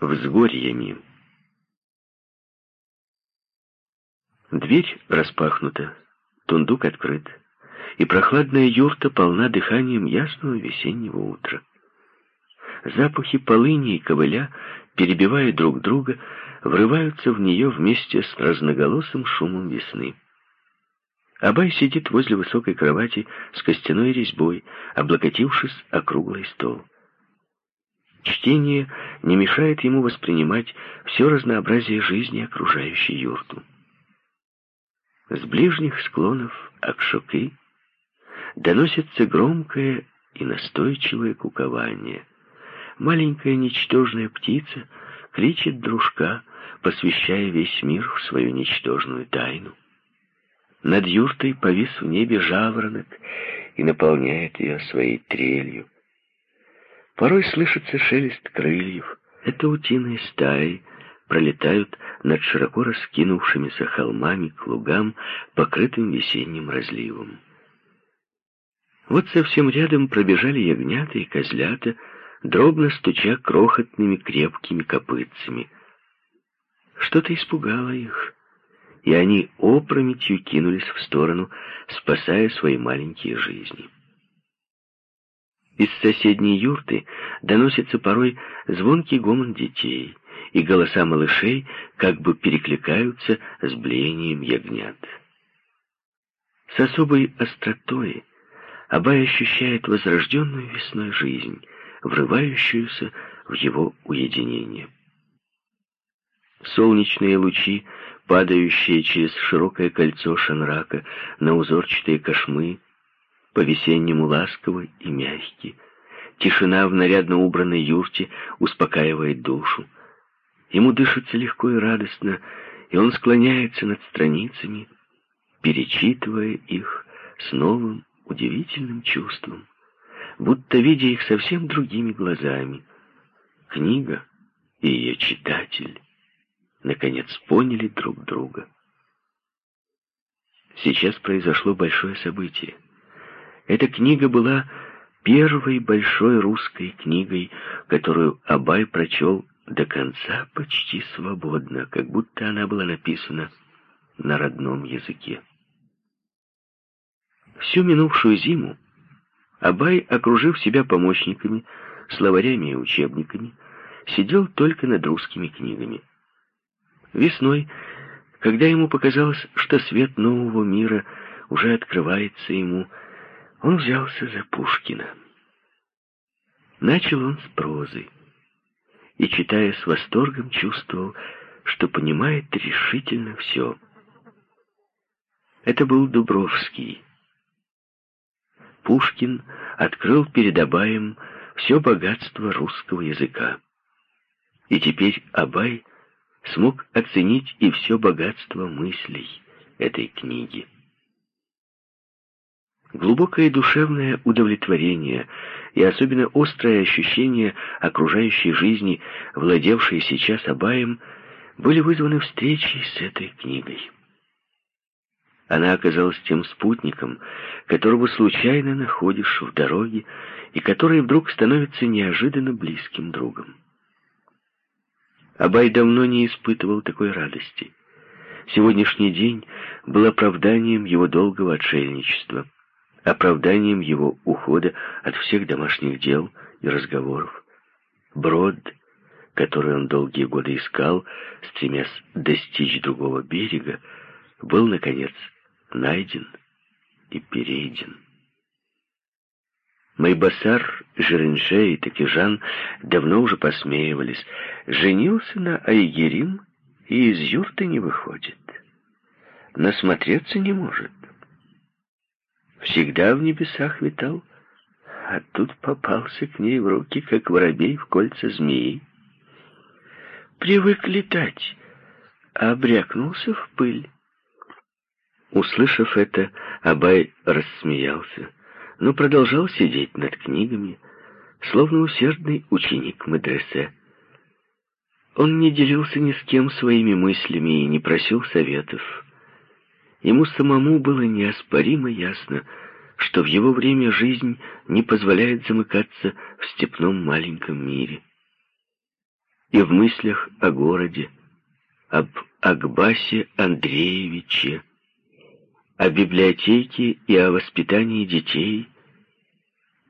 Взгорьями. Дверь распахнута, тундук открыт, и прохладная юрта полна дыханием ясного весеннего утра. Запахи полыни и ковыля, перебивая друг друга, врываются в нее вместе с разноголосым шумом весны. Абай сидит возле высокой кровати с костяной резьбой, облокотившись о круглый стол. Чтение не мешает ему воспринимать все разнообразие жизни, окружающей юрту. С ближних склонов Акшоки доносится громкое и настойчивое кукование. Маленькая ничтожная птица кричит дружка, посвящая весь мир в свою ничтожную тайну. Над юртой повис в небе жаворонок и наполняет ее своей трелью. Порой слышится шелест крыльев. Это утиные стаи пролетают над широко раскинувшимися холмами к лугам, покрытым весенним разливом. Вот совсем рядом пробежали ягнята и козлята, дробно стуча крохотными крепкими копытцами. Что-то испугало их, и они опрометью кинулись в сторону, спасая свои маленькие жизни. Из соседней юрты доносится порой звонкий гомон детей, и голоса малышей как бы перекликаются с блеянием ягнят. С особой остротой Абай ощущает возрожденную весной жизнь, врывающуюся в его уединение. Солнечные лучи, падающие через широкое кольцо шанрака на узорчатые кошмы, по-весеннему ласковый и мягкий. Тишина в нарядно убранной юрте успокаивает душу. Ему дышится легко и радостно, и он склоняется над страницами, перечитывая их с новым удивительным чувством, будто видя их совсем другими глазами. Книга и ее читатель наконец поняли друг друга. Сейчас произошло большое событие — эта книга была первой большой русской книгой, которую Абай прочел до конца почти свободно, как будто она была написана на родном языке. Всю минувшую зиму Абай, окружив себя помощниками, словарями и учебниками, сидел только над русскими книгами. Весной, когда ему показалось, что свет нового мира уже открывается ему, он взялся за Пушкина. Начал он с прозы и, читая с восторгом, чувствовал, что понимает решительно все. Это был Дубровский. Пушкин открыл перед Абаем все богатство русского языка. И теперь Абай смог оценить и все богатство мыслей этой книги. Глубокое душевное удовлетворение и особенно острое ощущение окружающей жизни, владевшей сейчас Абаем, были вызваны встречей с этой книгой. Она оказалась тем спутником, которого случайно находишь в дороге и который вдруг становится неожиданно близким другом. Абай давно не испытывал такой радости. Сегодняшний день был оправданием его долгого отшельничества — оправданием его ухода от всех домашних дел и разговоров. Брод, который он долгие годы искал, стремясь достичь другого берега, был, наконец, найден и перейден. Майбасар, Жеренше и Такижан давно уже посмеивались. Женился на Айгерим и из юрты не выходит. Насмотреться не может всегда в небесах витал, а тут попался к ней в руки, как воробей в кольца змеи. Привык летать, а обрякнулся в пыль. Услышав это, Абай рассмеялся, но продолжал сидеть над книгами, словно усердный ученик медресе. Он не делился ни с кем своими мыслями и не просил советов. Ему самому было неоспоримо ясно, что в его время жизнь не позволяет замыкаться в степном маленьком мире. и в мыслях о городе, об Акбасе Андреевиче, о библиотеке и о воспитании детей,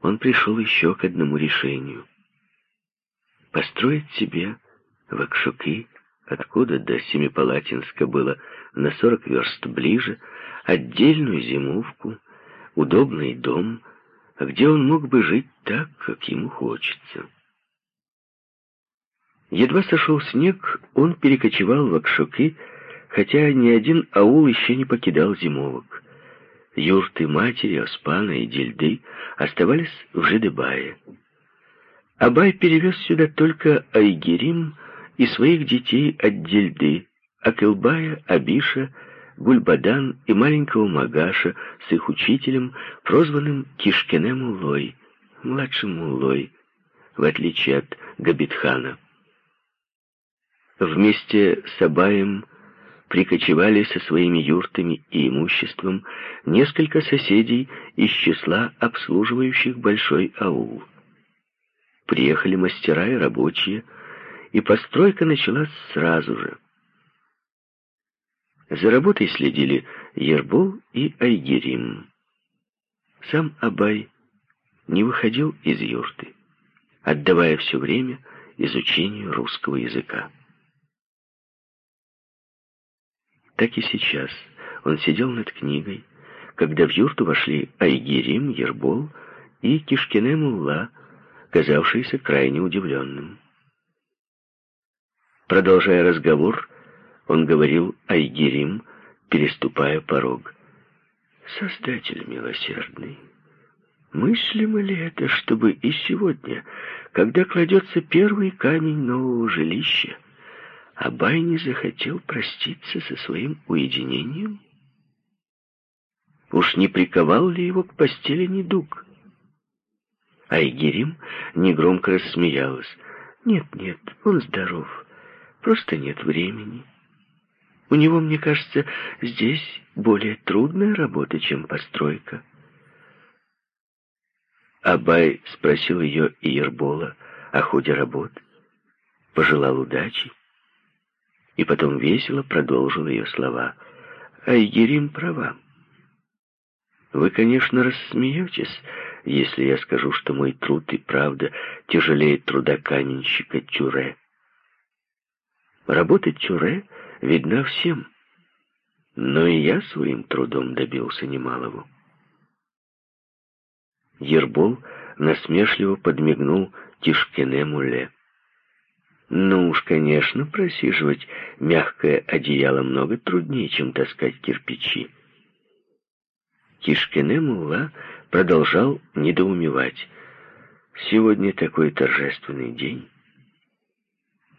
он пришел еще к одному решению. Построить себе в Акшуки, откуда до Семипалатинска было на сорок верст ближе, отдельную зимовку, удобный дом, где он мог бы жить так, как ему хочется. Едва сошел снег, он перекочевал в Акшуки, хотя ни один аул еще не покидал зимовок. Юрты матери, Оспана и Дельды оставались в Жидебае. Абай перевез сюда только Айгерим и своих детей от Дельды, Акылбая, Абиша, Гульбадан и маленького Магаша с их учителем, прозванным Кишкенем Улой, младшим Улой, в отличие от Габитхана. Вместе с Абаем прикочевали со своими юртами и имуществом несколько соседей из числа обслуживающих большой аул. Приехали мастера и рабочие, и постройка началась сразу же. За работой следили Ербол и Айгерим. Сам Абай не выходил из юрты, отдавая все время изучению русского языка. Так и сейчас он сидел над книгой, когда в юрту вошли Айгерим, Ербол и Кишкине Мулла, казавшийся крайне удивленным. Продолжая разговор, он говорил Айгерим, переступая порог. «Создатель милосердный, мыслимо ли это, чтобы и сегодня, когда кладется первый камень нового жилища, Абай не захотел проститься со своим уединением? Уж не приковал ли его к постели недуг? Айгерим негромко рассмеялась. «Нет, нет, он здоров, просто нет времени». У него, мне кажется, здесь более трудная работа, чем постройка. Абай спросил ее и Ербола о ходе работ, пожелал удачи, и потом весело продолжил ее слова. Айгерим права. Вы, конечно, рассмеетесь, если я скажу, что мой труд и правда тяжелее труда каменщика Тюре. Работа Тюре — видна всем. Но и я своим трудом добился немалого. Ербол насмешливо подмигнул Тишкене Муле. Ну уж, конечно, просиживать мягкое одеяло много труднее, чем таскать кирпичи. Кишкене Мулла продолжал недоумевать. Сегодня такой торжественный день.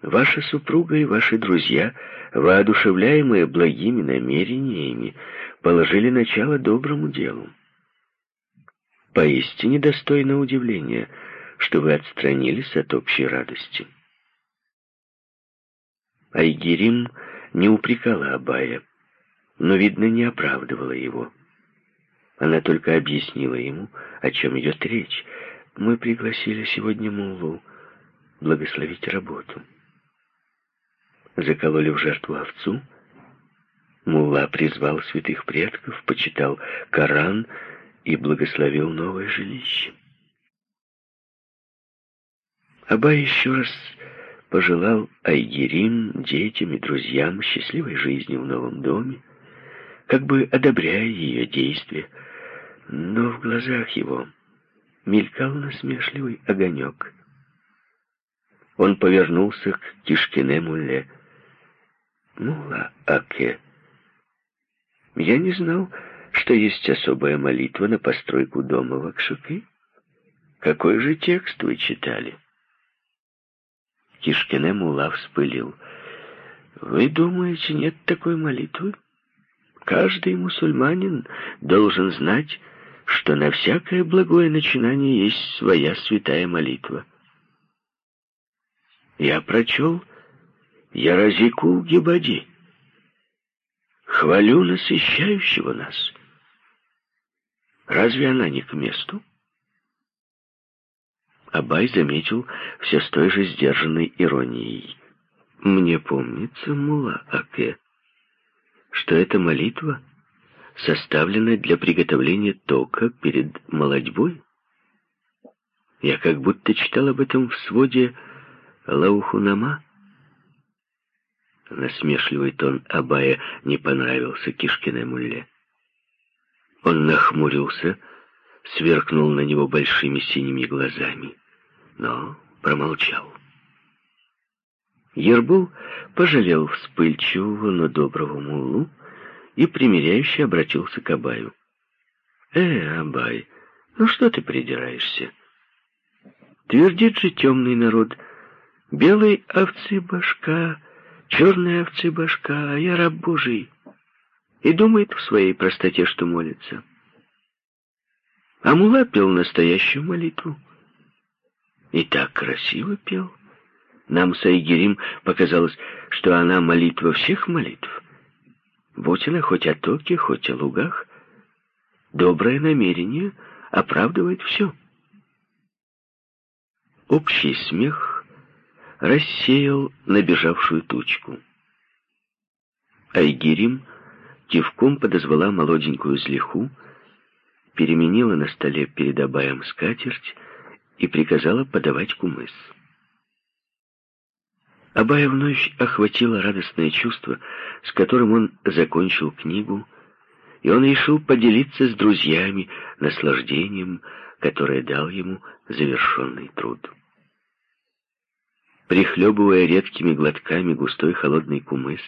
Ваша супруга и ваши друзья, воодушевляемые благими намерениями, положили начало доброму делу. Поистине достойно удивления, что вы отстранились от общей радости. Айгерим не упрекала Абая, но, видно, не оправдывала его. Она только объяснила ему, о чем идет речь. Мы пригласили сегодня Муллу благословить работу закололи в жертву овцу. Мулла призвал святых предков, почитал Коран и благословил новое жилище. Аба еще раз пожелал Айгерим, детям и друзьям счастливой жизни в новом доме, как бы одобряя ее действия, но в глазах его мелькал насмешливый огонек. Он повернулся к Кишкине Мулле. Мула Аке. Я не знал, что есть особая молитва на постройку дома в Акшуке. Какой же текст вы читали? Кишкине Мула вспылил. Вы думаете, нет такой молитвы? Каждый мусульманин должен знать, что на всякое благое начинание есть своя святая молитва. Я прочел Яразику Гибади. Хвалю насыщающего нас. Разве она не к месту? Абай заметил все с той же сдержанной иронией. «Мне помнится, Мула Аке, что эта молитва составлена для приготовления тока перед молодьбой. Я как будто читал об этом в своде Лаухунама». Насмешливый тон Абая не понравился Кишкиной мулле. Он нахмурился, сверкнул на него большими синими глазами, но промолчал. Ербул пожалел вспыльчивого, но доброго муллу и примиряюще обратился к Абаю. «Э, Абай, ну что ты придираешься? Твердит же темный народ, белой овцы башка, черная овцы башка, а я раб Божий, и думает в своей простоте, что молится». А Мула пел настоящую молитву. И так красиво пел. Нам с Айгерим показалось, что она молитва всех молитв. Будь она хоть о токе, хоть о лугах, доброе намерение оправдывает все. Общий смех рассеял набежавшую тучку. Айгерим кивком подозвала молоденькую злиху, переменила на столе перед Абаем скатерть и приказала подавать кумыс. Абая вновь охватило радостное чувство, с которым он закончил книгу, и он решил поделиться с друзьями наслаждением, которое дал ему завершенный труд. Прихлебывая редкими глотками густой холодный кумыс,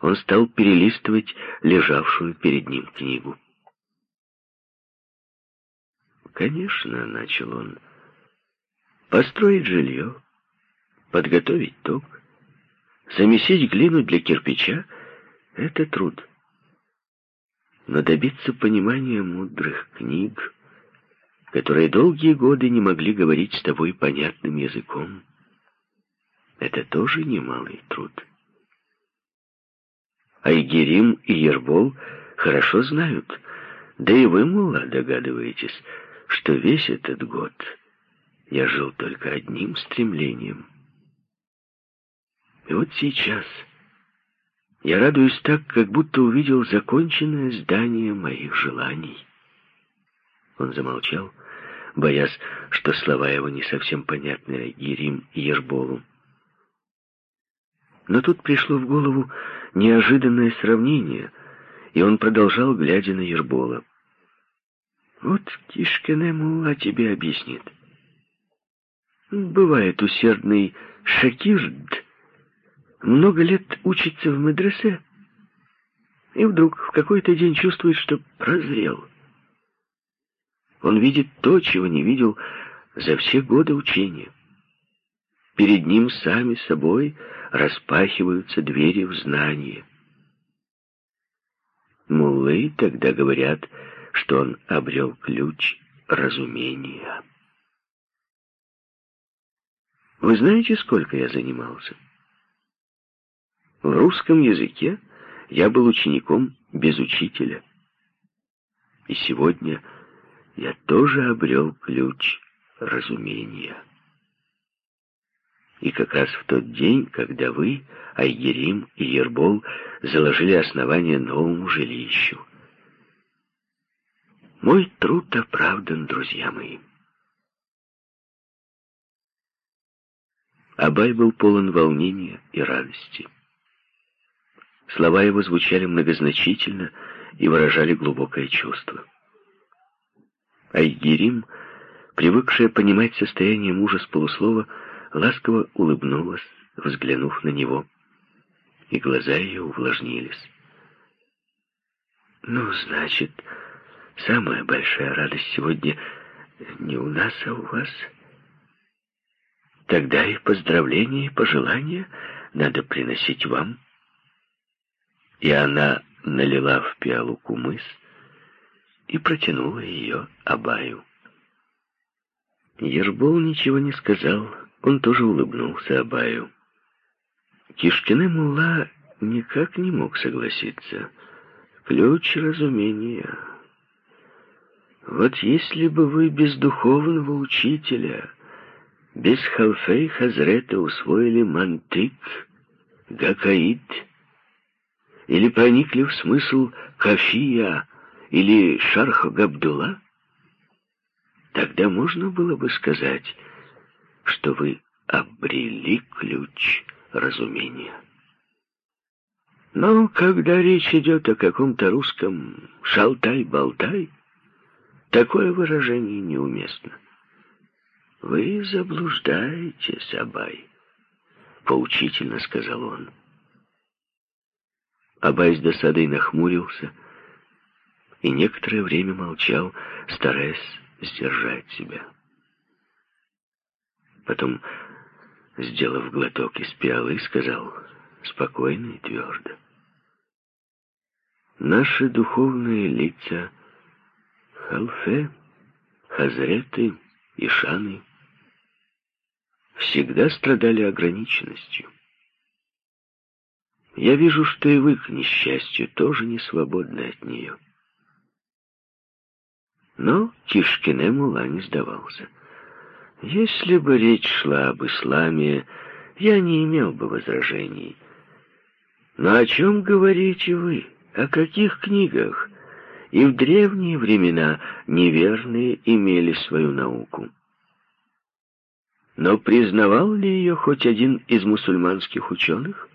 он стал перелистывать лежавшую перед ним книгу. «Конечно», — начал он, — «построить жилье, подготовить ток, замесить глину для кирпича — это труд. Но добиться понимания мудрых книг, которые долгие годы не могли говорить с тобой понятным языком, это тоже немалый труд. Айгерим и Ербол хорошо знают, да и вы, Мула, догадываетесь, что весь этот год я жил только одним стремлением. И вот сейчас я радуюсь так, как будто увидел законченное здание моих желаний. Он замолчал, боясь, что слова его не совсем понятны Ерим и Ерболу. Но тут пришло в голову неожиданное сравнение, и он продолжал, глядя на Ербола. Вот Кишкине Мулла тебе объяснит. Бывает усердный шакирд, много лет учится в медресе, и вдруг в какой-то день чувствует, что прозрел. Он видит то, чего не видел за все годы учения. Перед ним сами собой распахиваются двери в знание. Муллы тогда говорят что он обрел ключ разумения. Вы знаете, сколько я занимался? В русском языке я был учеником без учителя. И сегодня я тоже обрел ключ разумения. И как раз в тот день, когда вы, Айгерим и Ербол, заложили основание новому жилищу, мой труд оправдан, друзья мои. Абай был полон волнения и радости. Слова его звучали многозначительно и выражали глубокое чувство. Айгерим, привыкшая понимать состояние мужа с полуслова, ласково улыбнулась, взглянув на него, и глаза ее увлажнились. «Ну, значит, Самая большая радость сегодня не у нас, а у вас. Тогда и поздравления, и пожелания надо приносить вам. И она налила в пиалу кумыс и протянула ее Абаю. Ербол ничего не сказал, он тоже улыбнулся Абаю. Кишкины мула никак не мог согласиться. Ключ разумения вот если бы вы без духовного учителя без Халфе и Хазрета усвоили мантык, гакаид, или проникли в смысл кафия или шарха Габдулла, тогда можно было бы сказать, что вы обрели ключ разумения. Но когда речь идет о каком-то русском «шалтай-болтай», такое выражение неуместно. «Вы заблуждаетесь, Абай», — поучительно сказал он. Абай с досадой нахмурился и некоторое время молчал, стараясь сдержать себя. Потом, сделав глоток из пиалы, сказал спокойно и твердо. Наши духовные лица, халфе, хазреты и шаны, всегда страдали ограниченностью. Я вижу, что и вы, к несчастью, тоже не свободны от нее. Но Кишкине Мула не сдавался. Если бы речь шла об исламе, я не имел бы возражений. Но о чем говорите вы? О каких книгах? И в древние времена неверные имели свою науку. Но признавал ли ее хоть один из мусульманских ученых?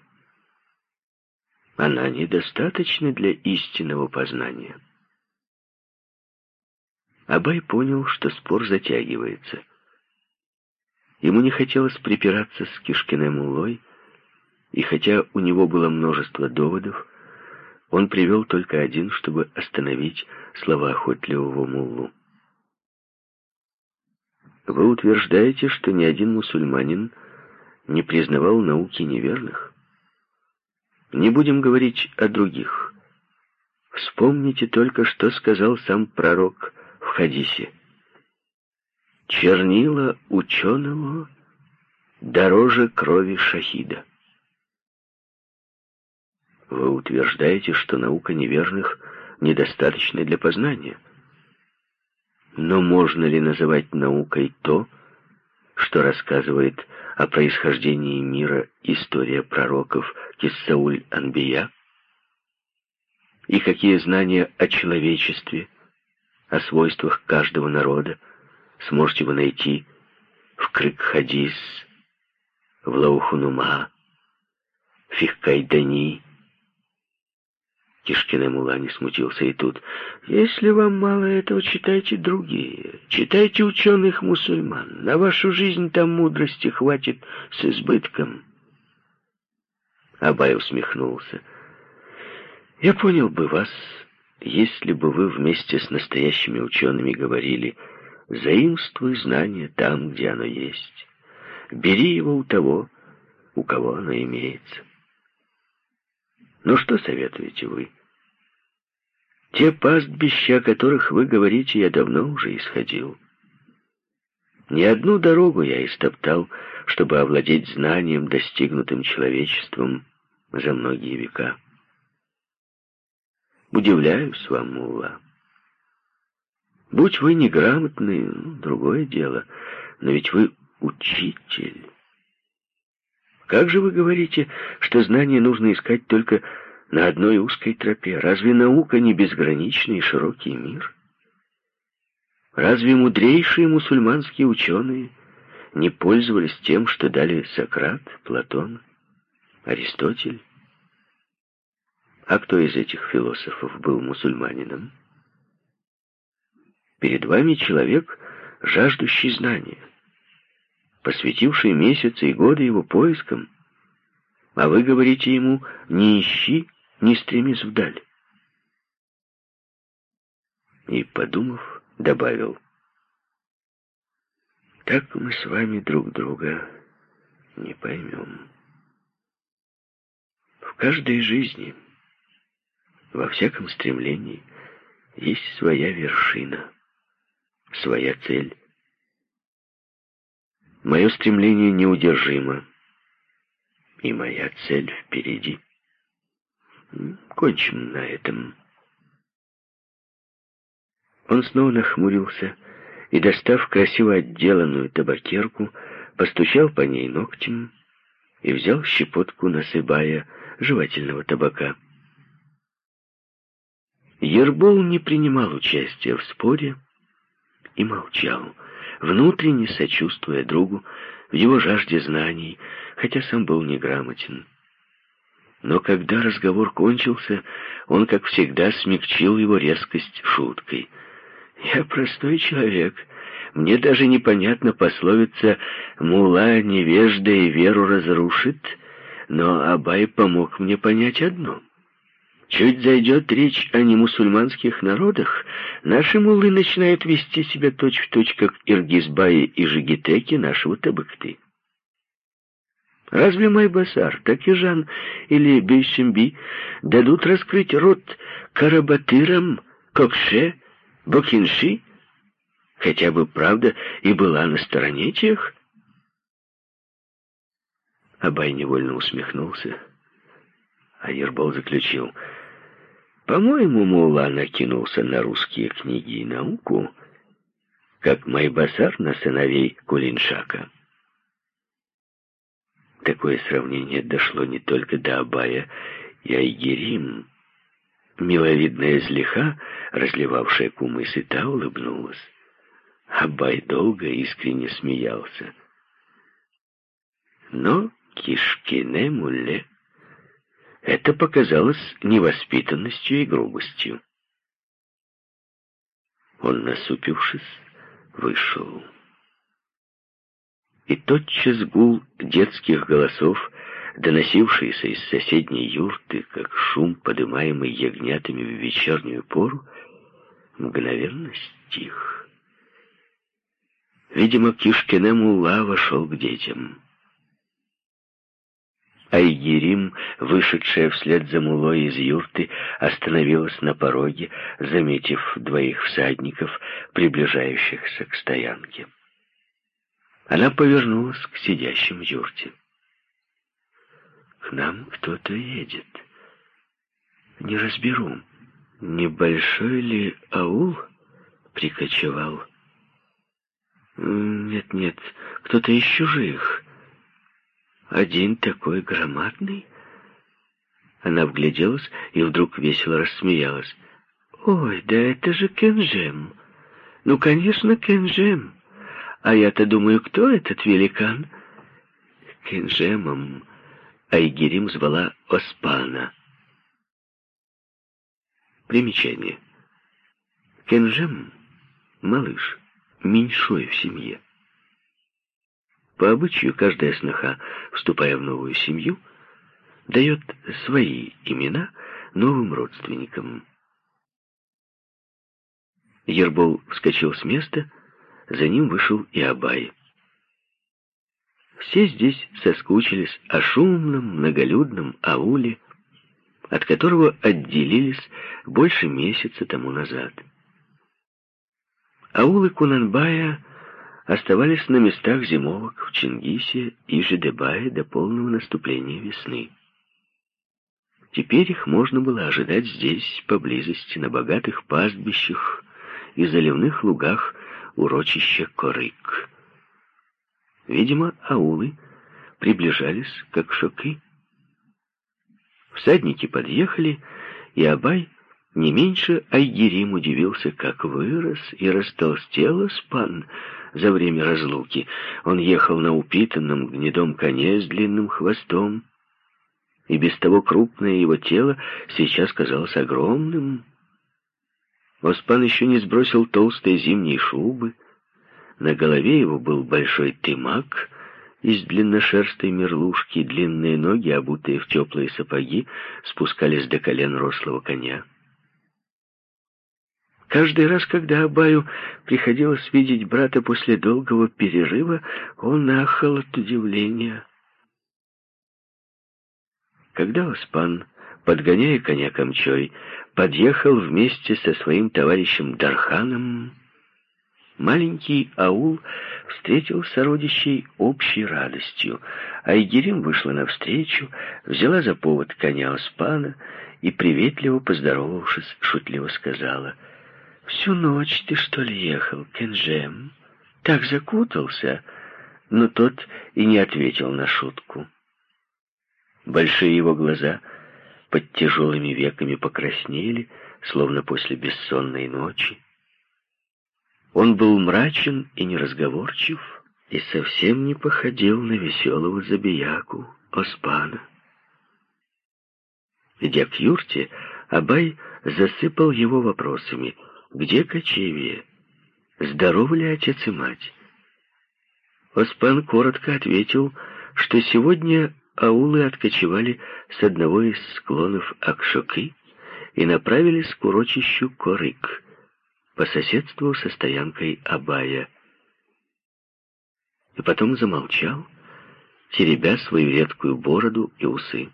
Она недостаточна для истинного познания. Абай понял, что спор затягивается. Ему не хотелось припираться с Кишкиным Улой, и хотя у него было множество доводов, он привел только один, чтобы остановить слова охотливого муллу. Вы утверждаете, что ни один мусульманин не признавал науки неверных? Не будем говорить о других. Вспомните только, что сказал сам пророк в хадисе. Чернила ученого дороже крови шахида. Вы утверждаете, что наука неверных недостаточна для познания. Но можно ли называть наукой то, что рассказывает о происхождении мира история пророков Киссауль-Анбия? И какие знания о человечестве, о свойствах каждого народа сможете вы найти в Крик-Хадис, в Лаухунума, в Фихкайдани, Кишкина мула не смутился и тут. «Если вам мало этого, читайте другие. Читайте ученых мусульман. На вашу жизнь там мудрости хватит с избытком». Абай усмехнулся. «Я понял бы вас, если бы вы вместе с настоящими учеными говорили, заимствуй знание там, где оно есть. Бери его у того, у кого оно имеется». Ну что советуете вы? Те пастбища, о которых вы говорите, я давно уже исходил. Ни одну дорогу я истоптал, чтобы овладеть знанием, достигнутым человечеством за многие века. Удивляюсь вам, Мула. Будь вы неграмотны, ну, другое дело, но ведь вы учитель. Как же вы говорите, что знания нужно искать только на одной узкой тропе? Разве наука не безграничный и широкий мир? Разве мудрейшие мусульманские ученые не пользовались тем, что дали Сократ, Платон, Аристотель? А кто из этих философов был мусульманином? Перед вами человек, жаждущий знания посвятивший месяцы и годы его поискам, а вы говорите ему «не ищи, не стремись вдаль». И, подумав, добавил «Так мы с вами друг друга не поймем». В каждой жизни, во всяком стремлении, есть своя вершина, своя цель. Мое стремление неудержимо, и моя цель впереди. Кончим на этом. Он снова нахмурился и, достав красиво отделанную табакерку, постучал по ней ногтем и взял щепотку насыбая жевательного табака. Ербол не принимал участия в споре и молчал, внутренне сочувствуя другу в его жажде знаний, хотя сам был неграмотен. Но когда разговор кончился, он, как всегда, смягчил его резкость шуткой. «Я простой человек. Мне даже непонятна пословица «мула невежда и веру разрушит», но Абай помог мне понять одно — Чуть зайдет речь о немусульманских народах, наши муллы начинают вести себя точь-в-точь, точь, как Иргизбаи и Жигитеки нашего Табыкты. Разве Майбасар, Такижан или Бейшимби дадут раскрыть рот Карабатырам, Кокше, Бокинши? Хотя бы правда и была на стороне тех? Абай невольно усмехнулся, а Ербол заключил — по-моему, Мула накинулся на русские книги и науку, как Майбасар на сыновей Кулиншака. Такое сравнение дошло не только до Абая и Айгерим. Миловидная злиха, разливавшая кумыс, и та улыбнулась. Абай долго искренне смеялся. Но Кишкине Мулле это показалось невоспитанностью и грубостью. Он, насупившись, вышел. И тотчас гул детских голосов, доносившийся из соседней юрты, как шум, подымаемый ягнятами в вечернюю пору, мгновенно стих. Видимо, Кишкине Мулла вошел к детям. Айгерим, вышедшая вслед за мулой из юрты, остановилась на пороге, заметив двоих всадников, приближающихся к стоянке. Она повернулась к сидящим в юрте. «К нам кто-то едет. Не разберу, небольшой ли аул прикочевал?» «Нет-нет, кто-то из чужих». Один такой громадный?» Она вгляделась и вдруг весело рассмеялась. «Ой, да это же Кенжем! Ну, конечно, Кенжем! А я-то думаю, кто этот великан?» Кенжемом Айгерим звала Оспана. Примечание. Кенжем — малыш, меньшой в семье. По обычаю, каждая сноха, вступая в новую семью, дает свои имена новым родственникам. Ербол вскочил с места, за ним вышел и Абай. Все здесь соскучились о шумном, многолюдном ауле, от которого отделились больше месяца тому назад. Аулы Кунанбая оставались на местах зимовок в Чингисе и Жидебае до полного наступления весны. Теперь их можно было ожидать здесь, поблизости, на богатых пастбищах и заливных лугах урочища Корык. Видимо, аулы приближались, как шоки. Всадники подъехали, и Абай не меньше Айгерим удивился, как вырос и растолстел Испан за время разлуки. Он ехал на упитанном гнедом коне с длинным хвостом, и без того крупное его тело сейчас казалось огромным. Оспан еще не сбросил толстой зимней шубы, на голове его был большой тымак из длинношерстой мерлушки, длинные ноги, обутые в теплые сапоги, спускались до колен рослого коня. Каждый раз, когда Абаю приходилось видеть брата после долгого перерыва, он ахал от удивления. Когда Оспан, подгоняя коня камчой, подъехал вместе со своим товарищем Дарханом, маленький аул встретил сородичей общей радостью. Айгерим вышла навстречу, взяла за повод коня Оспана и, приветливо поздоровавшись, шутливо сказала — Всю ночь ты, что ли, ехал, Кенжем? Так закутался? но тот и не ответил на шутку. Большие его глаза под тяжелыми веками покраснели, словно после бессонной ночи. Он был мрачен и неразговорчив, и совсем не походил на веселого забияку Оспана. Идя к юрте, Абай засыпал его вопросами. Где кочевье? Здоровы ли отец и мать? Оспан коротко ответил, что сегодня аулы откочевали с одного из склонов Акшоки и направились к урочищу Корык, по соседству со стоянкой Абая. И потом замолчал, теребя свою редкую бороду и усы.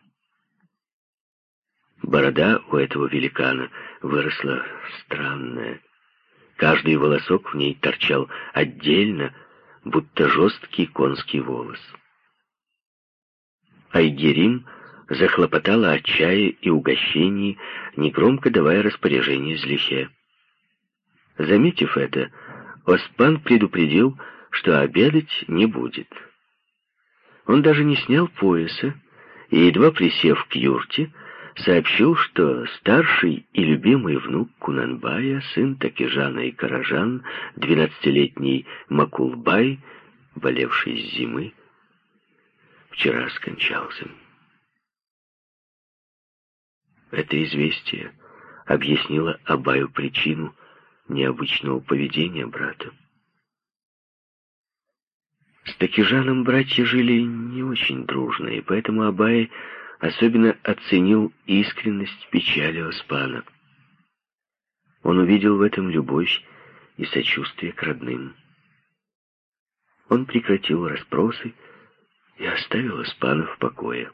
Борода у этого великана выросла странная. Каждый волосок в ней торчал отдельно, будто жесткий конский волос. Айгерим захлопотала о чае и угощении, негромко давая распоряжение Злихе. Заметив это, Оспан предупредил, что обедать не будет. Он даже не снял пояса и, едва присев к юрте, сообщил, что старший и любимый внук Кунанбая, сын Такижана и Каражан, двенадцатилетний Макулбай, болевший с зимы, вчера скончался. Это известие объяснило Абаю причину необычного поведения брата. С Такижаном братья жили не очень дружно, и поэтому Абай особенно оценил искренность печали Оспана. Он увидел в этом любовь и сочувствие к родным. Он прекратил расспросы и оставил Оспана в покое.